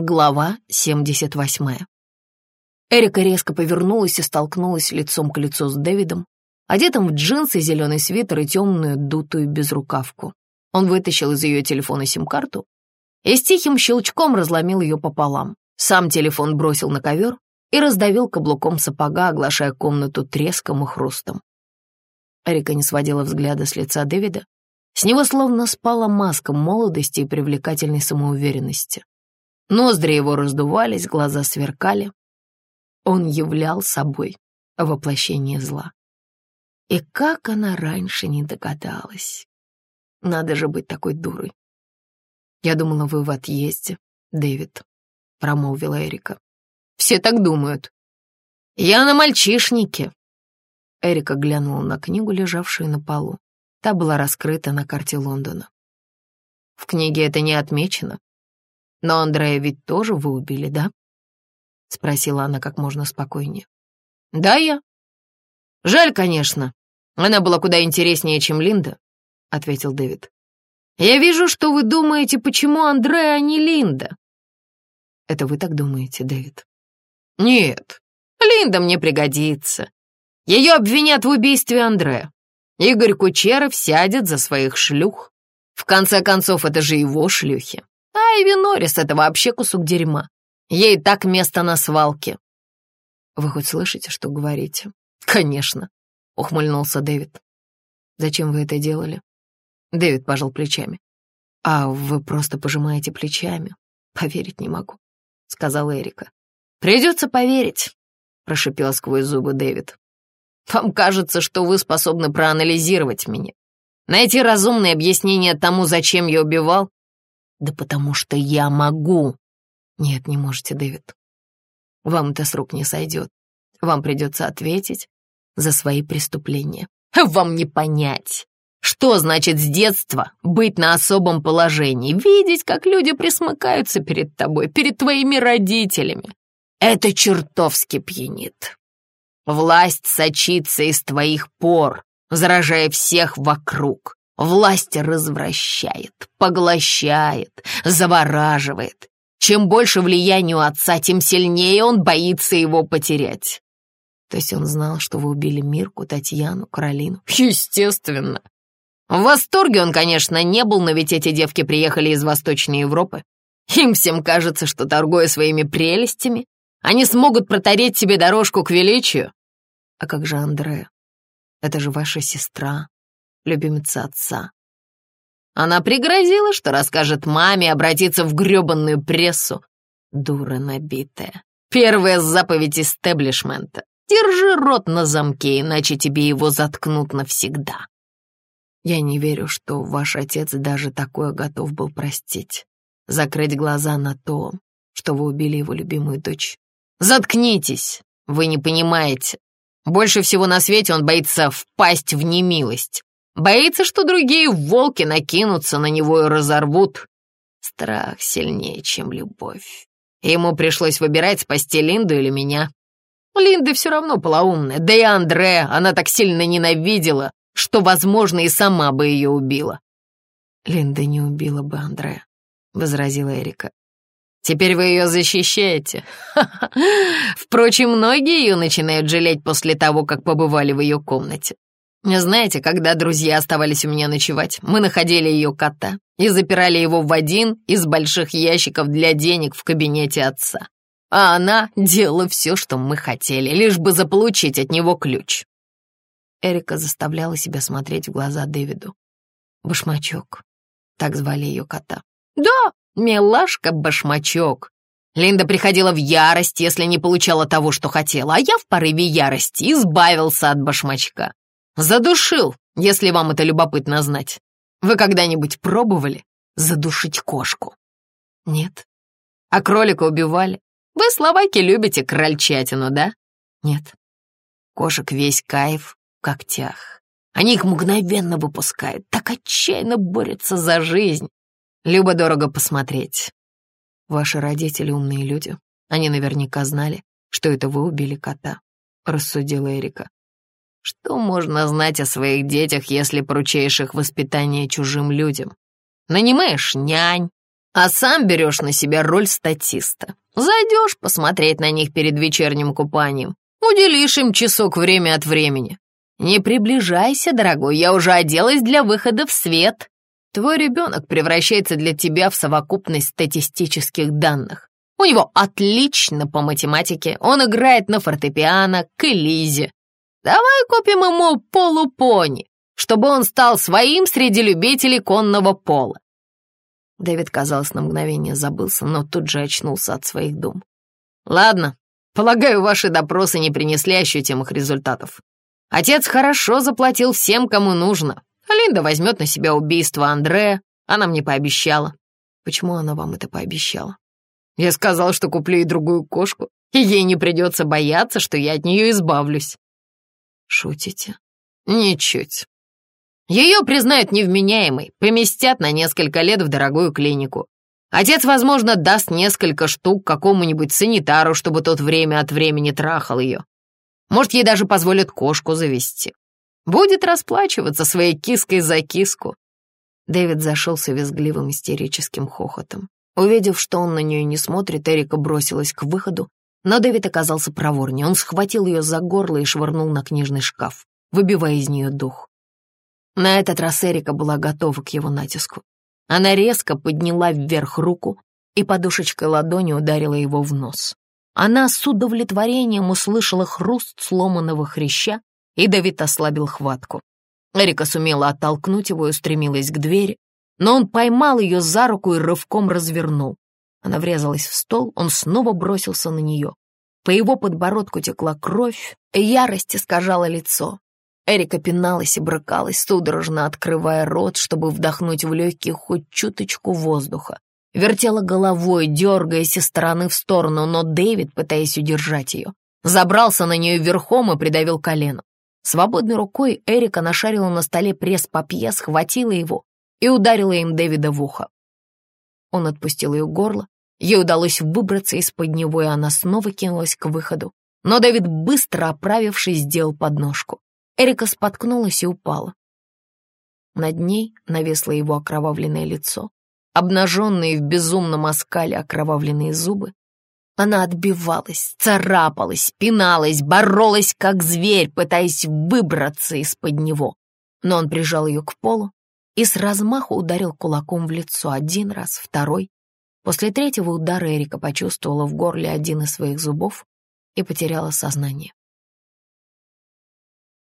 Глава 78. Эрика резко повернулась и столкнулась лицом к лицу с Дэвидом, одетым в джинсы, зеленый свитер и темную дутую безрукавку. Он вытащил из ее телефона сим-карту и с тихим щелчком разломил ее пополам. Сам телефон бросил на ковер и раздавил каблуком сапога, оглашая комнату треском и хрустом. Эрика не сводила взгляда с лица Дэвида. С него словно спала маска молодости и привлекательной самоуверенности. Ноздри его раздувались, глаза сверкали. Он являл собой воплощение зла. И как она раньше не догадалась. Надо же быть такой дурой. «Я думала, вы в отъезде, Дэвид», — промолвила Эрика. «Все так думают. Я на мальчишнике». Эрика глянула на книгу, лежавшую на полу. Та была раскрыта на карте Лондона. В книге это не отмечено, но Андрея ведь тоже вы убили, да? Спросила она как можно спокойнее. Да, я. Жаль, конечно. Она была куда интереснее, чем Линда, ответил Дэвид. Я вижу, что вы думаете, почему Андрея, а не Линда. Это вы так думаете, Дэвид? Нет, Линда мне пригодится. Ее обвинят в убийстве Андрея. Игорь Кучеров сядет за своих шлюх. В конце концов, это же его шлюхи. А Эви Норрис — это вообще кусок дерьма. Ей так место на свалке. Вы хоть слышите, что говорите? Конечно, ухмыльнулся Дэвид. Зачем вы это делали? Дэвид пожал плечами. А вы просто пожимаете плечами. Поверить не могу, сказала Эрика. Придется поверить, прошипел сквозь зубы Дэвид. Вам кажется, что вы способны проанализировать меня, найти разумное объяснение тому, зачем я убивал, да потому что я могу. Нет, не можете, Дэвид. Вам это с рук не сойдет. Вам придется ответить за свои преступления. Вам не понять. Что значит с детства быть на особом положении, видеть, как люди присмыкаются перед тобой, перед твоими родителями? Это чертовски пьянит. Власть сочится из твоих пор, заражая всех вокруг. Власть развращает, поглощает, завораживает. Чем больше влияния у отца, тем сильнее он боится его потерять. То есть он знал, что вы убили Мирку, Татьяну, Каролину? Естественно. В восторге он, конечно, не был, но ведь эти девки приехали из Восточной Европы. Им всем кажется, что, торгуя своими прелестями, они смогут протореть себе дорожку к величию. А как же Андрея? Это же ваша сестра, любимица отца. Она пригрозила, что расскажет маме обратиться в грёбаную прессу. Дура набитая. Первая заповедь истеблишмента. Держи рот на замке, иначе тебе его заткнут навсегда. Я не верю, что ваш отец даже такое готов был простить. Закрыть глаза на то, что вы убили его любимую дочь. Заткнитесь! Вы не понимаете. Больше всего на свете он боится впасть в немилость. Боится, что другие волки накинутся на него и разорвут. Страх сильнее, чем любовь. Ему пришлось выбирать, спасти Линду или меня. Линда все равно полоумная, да и Андре она так сильно ненавидела, что, возможно, и сама бы ее убила. «Линда не убила бы Андре», — возразила Эрика. «Теперь вы ее защищаете. Впрочем, многие ее начинают жалеть после того, как побывали в ее комнате. Знаете, когда друзья оставались у меня ночевать, мы находили ее кота и запирали его в один из больших ящиков для денег в кабинете отца. А она делала все, что мы хотели, лишь бы заполучить от него ключ. Эрика заставляла себя смотреть в глаза Дэвиду. Башмачок. Так звали ее кота. Да, милашка-башмачок. Линда приходила в ярость, если не получала того, что хотела, а я в порыве ярости избавился от башмачка. Задушил, если вам это любопытно знать. Вы когда-нибудь пробовали задушить кошку? Нет. А кролика убивали? Вы, словаки, любите крольчатину, да? Нет. Кошек весь кайф в когтях. Они их мгновенно выпускают, так отчаянно борются за жизнь. Любо-дорого посмотреть. Ваши родители умные люди. Они наверняка знали, что это вы убили кота, рассудила Эрика. Что можно знать о своих детях, если поручаешь их воспитание чужим людям? Нанимаешь нянь, а сам берешь на себя роль статиста. Зайдешь посмотреть на них перед вечерним купанием, уделишь им часок время от времени. Не приближайся, дорогой, я уже оделась для выхода в свет. Твой ребенок превращается для тебя в совокупность статистических данных. У него отлично по математике, он играет на фортепиано, к Элизе. Давай купим ему полупони, чтобы он стал своим среди любителей конного пола. Дэвид, казалось, на мгновение забылся, но тут же очнулся от своих дум. «Ладно, полагаю, ваши допросы не принесли ощутимых результатов. Отец хорошо заплатил всем, кому нужно. Линда возьмет на себя убийство Андрея, она мне пообещала». «Почему она вам это пообещала?» «Я сказал, что куплю ей другую кошку, и ей не придется бояться, что я от нее избавлюсь». «Шутите?» «Ничуть. Ее признают невменяемой, поместят на несколько лет в дорогую клинику. Отец, возможно, даст несколько штук какому-нибудь санитару, чтобы тот время от времени трахал ее. Может, ей даже позволят кошку завести. Будет расплачиваться своей киской за киску. Дэвид зашелся визгливым истерическим хохотом. Увидев, что он на нее не смотрит, Эрика бросилась к выходу, но Дэвид оказался проворнее. Он схватил ее за горло и швырнул на книжный шкаф, выбивая из нее дух. На этот раз Эрика была готова к его натиску. Она резко подняла вверх руку и подушечкой ладони ударила его в нос. Она с удовлетворением услышала хруст сломанного хряща, и Давид ослабил хватку. Эрика сумела оттолкнуть его и устремилась к двери, но он поймал ее за руку и рывком развернул. Она врезалась в стол, он снова бросился на нее. По его подбородку текла кровь, и ярость искажала лицо. Эрика пиналась и брыкалась, судорожно открывая рот, чтобы вдохнуть в легкие хоть чуточку воздуха. Вертела головой, дергаясь из стороны в сторону, но Дэвид, пытаясь удержать ее, забрался на нее верхом и придавил колено. Свободной рукой Эрика нашарила на столе пресс-папье, схватила его и ударила им Дэвида в ухо. Он отпустил ее горло, ей удалось выбраться из-под него, и она снова кинулась к выходу. Но Дэвид, быстро оправившись, сделал подножку. Эрика споткнулась и упала. Над ней навесло его окровавленное лицо, обнаженные в безумном оскале окровавленные зубы. Она отбивалась, царапалась, пиналась, боролась, как зверь, пытаясь выбраться из-под него. Но он прижал ее к полу и с размаху ударил кулаком в лицо один раз, второй. После третьего удара Эрика почувствовала в горле один из своих зубов и потеряла сознание.